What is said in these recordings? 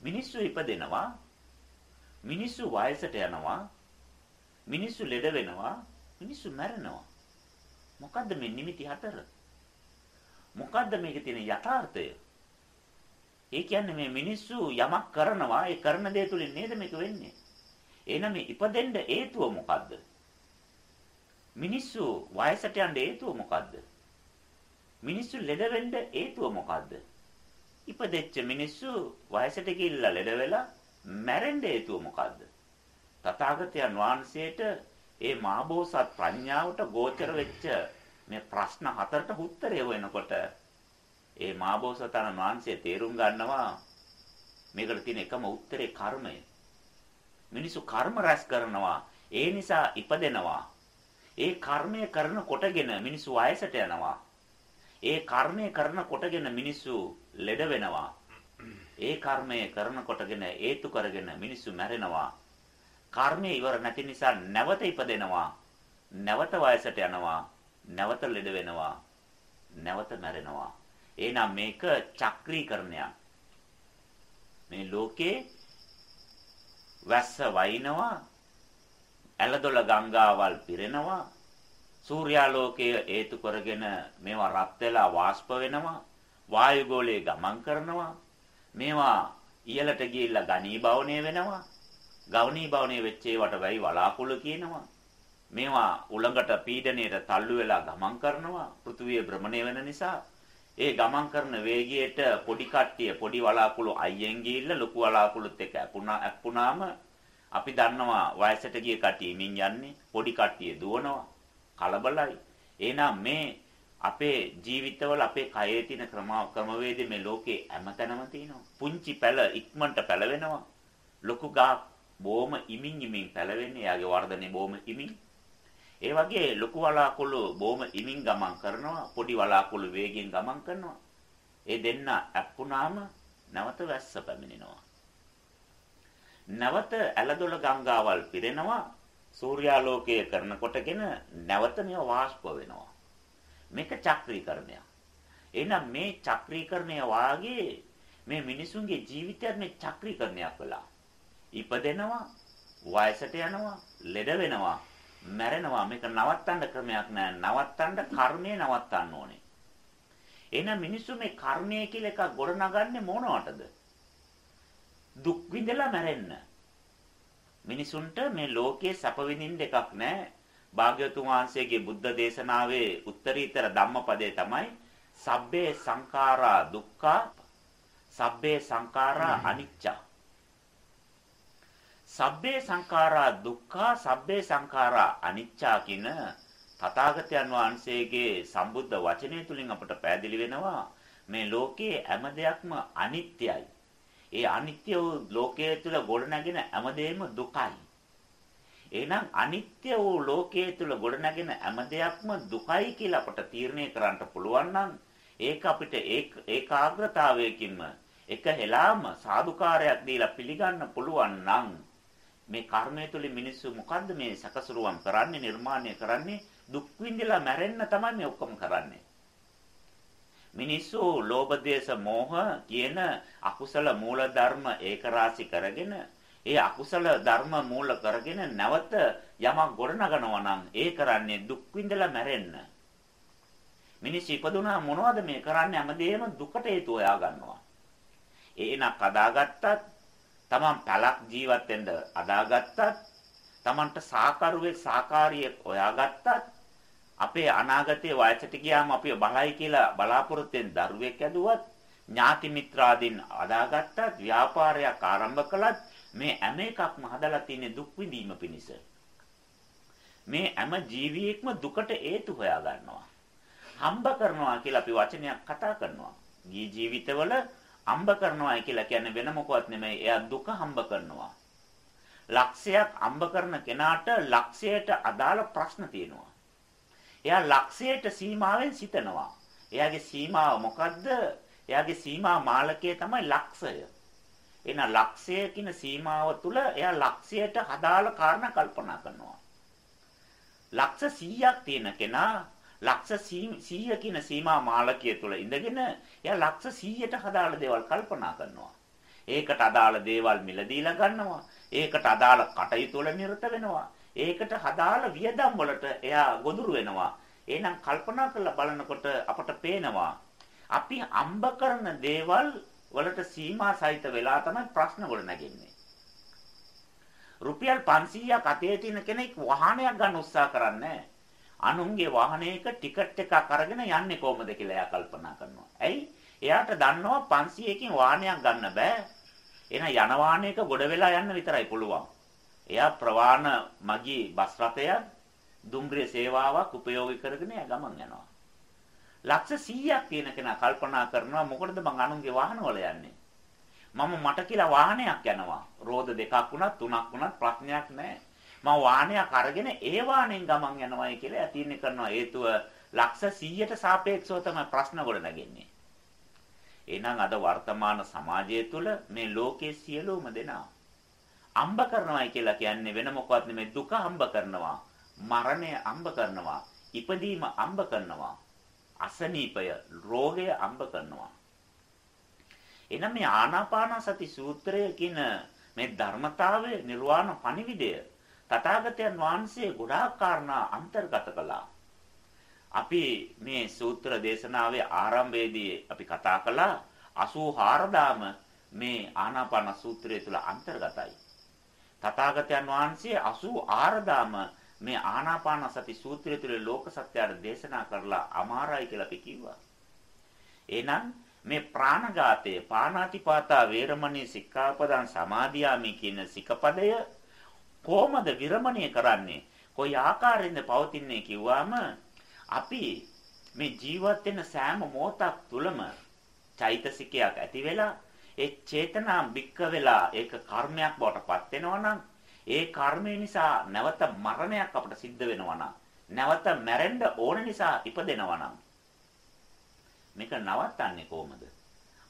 මිනිස්සු ඉපදෙනවා. මිනිස්සු වයසට යනවා. මිනිස්සු ලෙඩ වෙනවා. මිනිස්සු මැරෙනවා. මොකද්ද මේ නිමිති හතර? මොකද්ද මේකේ තියෙන යථාර්ථය? ඒ කියන්නේ මේ මිනිස්සු යමක් කරනවා ඒ කරන දේ තුලින් නේද මේක වෙන්නේ. එහෙනම් මේ ඉපදෙන්න හේතුව මොකද්ද? මිනිස්සු වයසට යන්න හේතුව මොකද්ද? මිනිස්සු ලෙඩ වෙන්න හේතුව මොකද්ද? ඉපදෙච්ච මිනිස්සු වයසට ගිහිල්ලා ලෙඩ වෙලා මැරෙන්න හේතුව මොකද්ද? තථාගතයන් වහන්සේට ඒ මාබෝසත් ප්‍රඥාවට ගෝචර වෙච්ච මේ ප්‍රශ්න හතරට උත්තරය වෙනකොට ඒ මාබෝසතාණන් වහන්සේ තේරුම් ගන්නවා මේකට තියෙන එකම උත්තරේ කර්මය. මිනිසු කර්ම රැස් කරනවා. ඒ නිසා ඉපදෙනවා. ඒ කර්මය කරන කොටගෙන මිනිසු වයසට යනවා. ඒ කර්මය කරන කොටගෙන මිනිසු ලෙඩ වෙනවා. ඒ කර්මය කරන කොටගෙන හේතු කරගෙන මිනිසු මැරෙනවා. කර්මය ඉවර නැති නිසා නැවත ඉපදෙනවා. නැවත වයසට යනවා. නැවත ලෙඩ වෙනවා. නැවත මැරෙනවා. එහෙනම් මේක චක්‍රීකරණයක්. මේ ලෝකේ වැස්ස වයින්නවා ඇලදොල ගංගාවල් පිරෙනවා සූර්යාලෝකය හේතු කරගෙන මේවා රත් වෙලා වාෂ්ප වෙනවා වායුගෝලයේ ගමන් කරනවා. මේවා ඉහළට ගිහිල්ලා ඝනීභවණය වෙනවා. ඝනීභවණය වෙච්ච ඒවට වෙයි වලාකුළු කියනවා. මේවා උලඟට පීඩණයට තල්ලු වෙලා ගමන් කරනවා. පෘථුවිය භ්‍රමණය වෙන නිසා. ඒ ගමන් කරන වේගයට පොඩි කට්ටිය පොඩි වලාකුළු අයියෙන් ගිහිල්ලා ලොකු වලාකුළුත් එක්ක ඇපුණා ඇප්පුණාම අපි දන්නවා වයසට ගිය කට්ටිය මින් යන්නේ පොඩි කට්ටිය දුවනවා කලබලයි. එහෙනම් මේ අපේ ජීවිතවල අපේ කයේ තියෙන ක්‍රම ක්‍රමවේද මේ ලෝකේ හැමතැනම තියෙනවා පුංචි පැල ඉක්මනට පැලවෙනවා ලොකු ගා බොහොම ඉමින් ඉමින් පැලවෙන්නේ යාගේ වර්ධනේ බොහොම ඉමින් ඒ වගේ ලොකු වලාකුළු බොහොම ඉමින් ගමන් කරනවා පොඩි වලාකුළු වේගෙන් ගමන් කරනවා. ඒ දෙන්න ඇප්පුනාම නැවත වැස්ස පැමිණෙනවා. නැවත ඇලදොල ගංගාවල් පිරෙනවා සූර්යාලෝකය කරනකොටගෙන නැවත මේව වාෂ්ප වෙනවා. මේක චක්‍රීකරණයක්. එහෙනම් මේ චක්‍රීකරණය වාගේ මේ මිනිසුන්ගේ ජීවිතයත් මේ චක්‍රීකරණයක් වෙලා. ඉපදෙනවා, වයසට යනවා, ලෙඩ වෙනවා, මැරෙනවා. මේක නවත්තන්න ක්‍රමයක් නෑ. නවත්තන්න කර්මය නවත්තන්න ඕනේ. එහෙනම් මිනිස්සු මේ කර්මය කියලා එකක් ගොඩනගන්නේ මොනවටද? දුක් විඳලා මැරෙන්න. මිනිසුන්ට මේ ලෝකයේ සැප විඳින්න එකක් නෑ. භාග්‍යවතුන් වහන්සේගේ බුද්ධ දේශනාවේ උත්තරීතර ධම්මපදයේ තමයි සබ්බේ සංඛාරා දුක්ඛා සබ්බේ සංඛාරා අනිච්චා සබ්බේ සංඛාරා දුක්ඛා සබ්බේ සංඛාරා අනිච්චා කියන තථාගතයන් වහන්සේගේ සම්බුද්ධ වචනය තුලින් අපට පැහැදිලි වෙනවා මේ ලෝකයේ හැම දෙයක්ම අනිත්‍යයි. ඒ අනිත්‍ය වූ ලෝකයේ තුල ගොඩනැගෙන හැමදේම දුකයි. එහෙනම් අනිත්‍ය වූ ලෝකයේ තුල ගොඩනැගෙන හැම දෙයක්ම දුකයි කියලා අපට තීරණය කරන්න පුළුවන් නම් ඒක අපිට ඒකාග්‍රතාවයකින්ම එක හෙලාම සාදුකාරයක් දීලා පිළිගන්න පුළුවන් නම් මේ කර්මය තුළින් මිනිස්සු මොකද්ද මේ සකසරුවම් කරන්නේ නිර්මාණය කරන්නේ? දුක් විඳලා මැරෙන්න තමයි මේ ඔක්කොම කරන්නේ. මිනිස්සු ලෝභ දේශ මෝහ කියන අකුසල මූල ධර්ම ඒකරාශි කරගෙන ඒ අකුසල ධර්ම මූල කරගෙන නැවත යමක් ගොඩනගනවා නම් ඒ කරන්නේ දුක් විඳලා මැරෙන්න. මිනිස්සු ඉපදුනා මොනවද මේ කරන්නේ? හැමදේම දුකට හේතු හොයා ගන්නවා. ඒනක් අදාගත්තත් තමන් පළක් ජීවත් වෙන්න අදාගත්තත් තමන්ට සාකරුවේ සාකාරියෙක් හොයාගත්තත් අපේ අනාගතයේ වයසට ගියාම අපි බලයි කියලා බලාපොරොත්තුෙන් දරුවෙක් ඇදුවත් ඥාති මිත්‍රාදීන් අදාගත්තත් ව්‍යාපාරයක් ආරම්භ කළත් මේ හැම එකක්ම හදලා තියෙන දුක් විඳීම පිණිස මේ හැම ජීවියෙක්ම දුකට හේතු හොයා ගන්නවා හම්බ කරනවා කියලා අපි වචනයක් කතා කරනවා ගිහි ජීවිතවල හම්බ කරනවායි කියලා කියන්නේ වෙන මොකවත් නෙමෙයි. එයා දුක හම්බ කරනවා. ලක්ෂයක් හම්බ කරන කෙනාට ලක්ෂයට අදාළ ප්‍රශ්න තියෙනවා. එයා ලක්ෂයට සීමාවෙන් සිතනවා. එයාගේ සීමාව මොකද්ද? එයාගේ සීමා මාලකය තමයි ලක්ෂය. එහෙනම් ලක්ෂය කියන සීමාව තුල එයා ලක්ෂයට අදාළ කාරණා කල්පනා කරනවා. ලක්ෂ 100ක් තියෙන කෙනා ලක්ෂ 100 කියන සීමා මාලකය තුල ඉඳගෙන එයා ලක්ෂ 100ට හදාළ දේවල් කල්පනා කරනවා. ඒකට අදාළ දේවල් මිලදීලා ගන්නවා. ඒකට අදාළ කටයුතු වල නිරත වෙනවා. ඒකට අදාළ වියදම් වලට එයා ගොදුරු වෙනවා. එහෙනම් කල්පනා කරලා බලනකොට අපට පේනවා අපි අම්බ කරන දේවල් වලට සීමා සහිත වෙලා තමයි ප්‍රශ්න ගොඩ නැගෙන්නේ. රුපියල් 500ක් අතේ තියෙන කෙනෙක් වාහනයක් ගන්න උත්සාහ කරන්නේ අනුන්ගේ වාහනයක ටිකට් එකක් අරගෙන යන්නේ කොහොමද කියලා එයා කල්පනා කරනවා. ඇයි? එයාට දන්නවා 500කින් වාහනයක් ගන්න බෑ. එහෙනම් යන වාහනයක ගොඩ වෙලා යන්න විතරයි පුළුවන්. එයා ප්‍රවාහන මගී බස් රථයක් දුම්රිය සේවාවක් උපයෝගී කරගෙන එයා ගමන් යනවා. ලක්ෂ 100ක් තියෙන කෙනා කල්පනා කරනවා මොකටද මං අනුන්ගේ වාහනවල යන්නේ? මම මට කියලා වාහනයක් යනවා. රෝද දෙකක් වුණත් තුනක් වුණත් ප්‍රශ්නයක් නැහැ. මම වාහනයක් අරගෙන ඒ වාහනෙන් ගමන් යනවායි කියලා ඇතින්නේ කරනවා. හේතුව ලක්ෂ 100ට සාපේක්ෂව තමයි ප්‍රශ්න ගොඩ නැගෙන්නේ. එහෙනම් අද වර්තමාන සමාජය තුළ මේ ලෝකයේ සියලුම දෙනා අම්බ කරනවායි කියලා කියන්නේ වෙන මොකවත් නෙමෙයි දුක අම්බ කරනවා මරණය අම්බ කරනවා ඉපදීම අම්බ කරනවා අසනීපය රෝගය අම්බ කරනවා එහෙනම් මේ ආනාපාන සති සූත්‍රය කියන මේ ධර්මතාවය නිර්වාණ පණිවිඩය තථාගතයන් වහන්සේ ගොඩාක් කාරණා අන්තර්ගත කළා අපි මේ සූත්‍ර දේශනාවේ ආරම්භයේදී අපි කතා කළා 84000ම මේ ආනාපාන සූත්‍රය තුල අන්තර්ගතයි. තථාගතයන් වහන්සේ 84000ම මේ ආනාපාන සති සූත්‍රය තුල ලෝක සත්‍යයට දේශනා කරලා අමාරයි කියලා අපි කිව්වා. එහෙනම් මේ ප්‍රාණඝාතය පාණාතිපාතා වේරමණී සික්ඛාපදං සමාදියාමි කියන සිකපදය කොහොමද විරමණය කරන්නේ? කොයි ආකාරයෙන්ද පවතින්නේ කිව්වම අපි මේ ජීවත් වෙන සෑම මොහොතක් තුළම චෛතසිකයක් ඇති වෙලා ඒ චේතනා බික්ක වෙලා ඒක කර්මයක් බවට පත් වෙනවා නම් ඒ කර්මය නිසා නැවත මරණයක් අපට සිද්ධ වෙනවා නම් නැවත මැරෙන්න ඕන නිසා ඉපදෙනවා නම් මේක නවත්තන්නේ කොහොමද?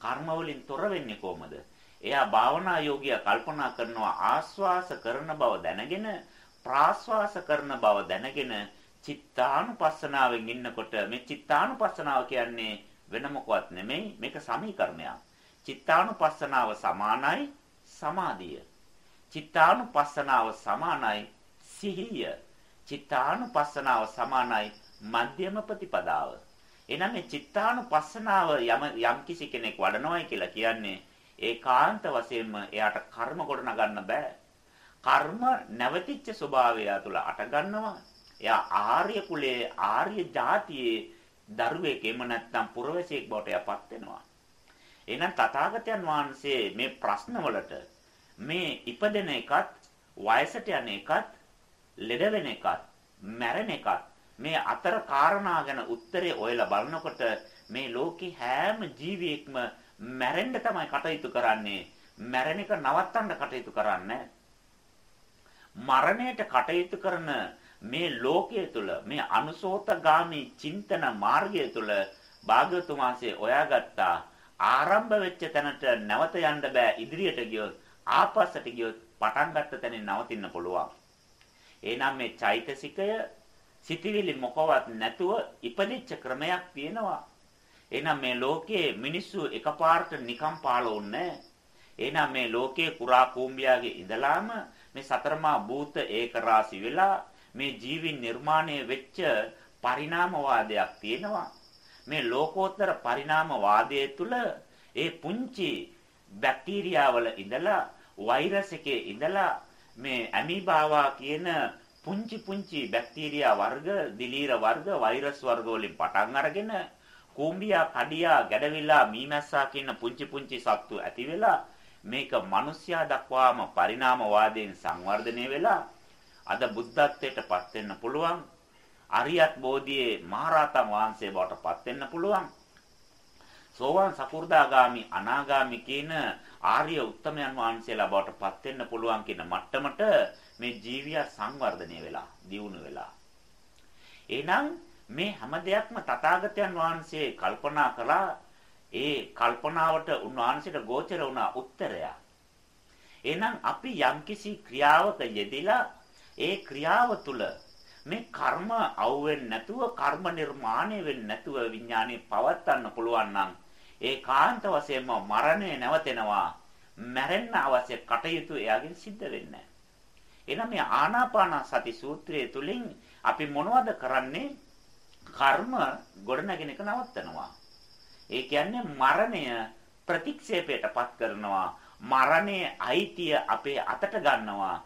කර්ම වලින් තොර වෙන්නේ කොහොමද? එයා භාවනා යෝගිය කල්පනා කරනවා ආස්වාස කරන බව දැනගෙන ප්‍රාස්වාස කරන බව දැනගෙන චිත්තානුපස්සනාවෙන් ඉන්නකොට මේ චිත්තානුපස්සනාව කියන්නේ වෙන මොකවත් නෙමෙයි මේක සමීකරණයක්. චිත්තානුපස්සනාව සමානයි සමාධිය. චිත්තානුපස්සනාව සමානයි සිහිය. චිත්තානුපස්සනාව සමානයි මධ්‍යම ප්‍රතිපදාව. එහෙනම් මේ චිත්තානුපස්සනාව යම් යම් කිසි කෙනෙක් වඩනවායි කියලා කියන්නේ ඒකාන්ත වශයෙන්ම එයාට කර්ම ගොඩනගන්න බෑ. කර්ම නැවතිච්ච ස්වභාවය තුළ අට ගන්නවා. එයා ආර්ය කුලයේ ආර්ය જાතියේ දරුවෙක් එහෙම නැත්නම් පුරවැසියෙක් බවට යපත් වෙනවා. එහෙනම් තථාගතයන් වහන්සේ මේ ප්‍රශ්නවලට මේ ඉපදෙන එකත් වයසට යන එකත් ලෙඩ වෙන එකත් මැරෙන එකත් මේ අතර කාරණා ගැන උත්තරේ ඔයලා බලනකොට මේ ලෝකේ හැම ජීවියෙක්ම මැරෙන්න තමයි කටයුතු කරන්නේ. මැරෙන එක නවත්තන්න කටයුතු කරන්නේ. මරණයට කටයුතු කරන මේ ලෝකයේ තුල මේ අනුසෝතගාමි චින්තන මාර්ගය තුල භාග්‍යවතුන් වහන්සේ හොයාගත්තා ආරම්භ වෙච්ච තැනට නැවත යන්න බෑ ඉදිරියට ගියොත්. ආපස්සට ගියොත් පටන් ගත්ත තැනින් නවතින්න පුළුවන්. එහෙනම් මේ චෛතසිකය සිටිවිලි මොකවත් නැතුව ඉපදිච්ච ක්‍රමයක් තියෙනවා. එහෙනම් මේ ලෝකයේ මිනිස්සු එකපාරට නිකම් පාළොන්නේ එහෙනම් මේ ලෝකයේ කුරා කූඹියාගේ ඉඳලාම මේ සතරමා භූත ඒක රාශි වෙලා මේ ජීවින් නිර්මාණය වෙච්ච පරිණාමවාදයක් තියෙනවා. මේ ලෝකෝත්තර පරිණාමවාදයේ තුල ඒ පුංචි බැක්ටීරියාවල ඉඳලා වෛරස් එකේ ඉඳලා මේ ඇමීබාවා කියන පුංචි පුංචි බැක්ටීරියා වර්ග, දිලීර වර්ග, වෛරස් වර්ග වලින් පටන් අරගෙන කූඹියා, කඩියා, ගැඩවිලා, මීමැස්සා කියන පුංචි පුංචි සත්තු ඇති වෙලා මේක මිනිස්යා දක්වාම පරිණාමවාදයෙන් සංවර්ධනය වෙලා අද බුද්ධත්වයට පත් වෙන්න පුළුවන්. අරියත් බෝධියේ මහරහතන් වහන්සේ බවට පත් වෙන්න පුළුවන්. සෝවාන් සකු르දාගාමි අනාගාමි කියන ආර්ය උත්තමයන් වහන්සේලා බවට පත් වෙන්න පුළුවන් කියන මට්ටමට මේ ජීවිය සංවර්ධනය වෙලා, දියුණු වෙලා. එහෙනම් මේ හැම දෙයක්ම තථාගතයන් වහන්සේ කල්පනා කළා ඒ කල්පනාවට උන්වහන්සේට ගෝචර වුණා උත්තරයක්. එහෙනම් අපි යම්කිසි ක්‍රියාවක යෙදিলা ඒ ක්‍රියාව තුළ මේ කර්ම අවුෙන්නේ නැතුව කර්ම නිර්මාණය වෙන්නේ නැතුව විඥානේ පවත්වන්න පුළුවන් නම් ඒ කාන්ත වශයෙන්ම මරණය නැවතෙනවා මැරෙන්න අවශ්‍ය කටයුතු එයාගෙන් සිද්ධ වෙන්නේ එහෙනම් මේ ආනාපාන සති සූත්‍රයේ තුලින් අපි මොනවද කරන්නේ? කර්ම ගොඩනගෙන එක නවත්තනවා. ඒ කියන්නේ මරණය ප්‍රතික්ෂේපයටපත් කරනවා. මරණයේ අයිතිය අපේ අතට ගන්නවා.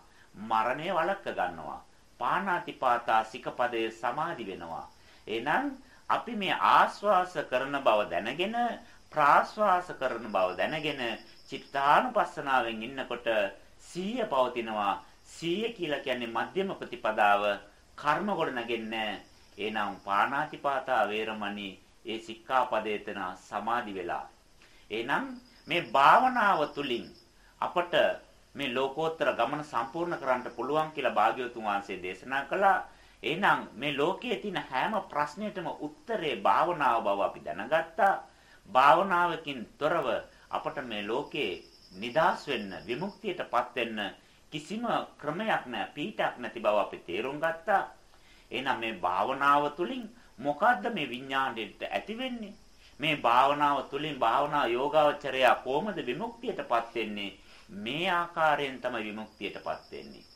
මරණය වළක්ව ගන්නවා. පාණාතිපාතා සිකපදයේ සමාදි වෙනවා. එහෙනම් අපි මේ ආස්වාස කරන බව දැනගෙන ප්‍රාස්වාස කරන බව දැනගෙන චිත්තානුපස්සනාවෙන් ඉන්නකොට සීය පවතිනවා. සීය කියලා කියන්නේ මධ්‍යම ප්‍රතිපදාව කර්ම ගොඩ නැගෙන්නේ. එනම් පාණාතිපාතා වේරමණී ඒ සික්ඛාපදේ තන සමාදි වෙලා. එනම් මේ භාවනාව තුලින් අපට මේ ලෝකෝත්තර ගමන සම්පූර්ණ කරන්න පුළුවන් කියලා භාග්‍යවතුන් වහන්සේ දේශනා කළා. එහෙනම් මේ ලෝකයේ තියෙන හැම ප්‍රශ්නයකටම උත්තරේ භාවනාව බව අපි දැනගත්තා. භාවනාවකින් තොරව අපට මේ ලෝකේ නිදාස් වෙන්න, විමුක්තියටපත් වෙන්න කිසිම ක්‍රමයක් නැහැ, පීඩක් නැති බව අපි තේරුම් ගත්තා. එහෙනම් මේ භාවනාව තුළින් මොකද්ද මේ විඥාණයට ඇති වෙන්නේ? මේ භාවනාව තුළින් භාවනා යෝගාවචරය කොහොමද විමුක්තියටපත් වෙන්නේ? මේ ආකාරයෙන් තමයි විමුක්තියටපත් වෙන්නේ.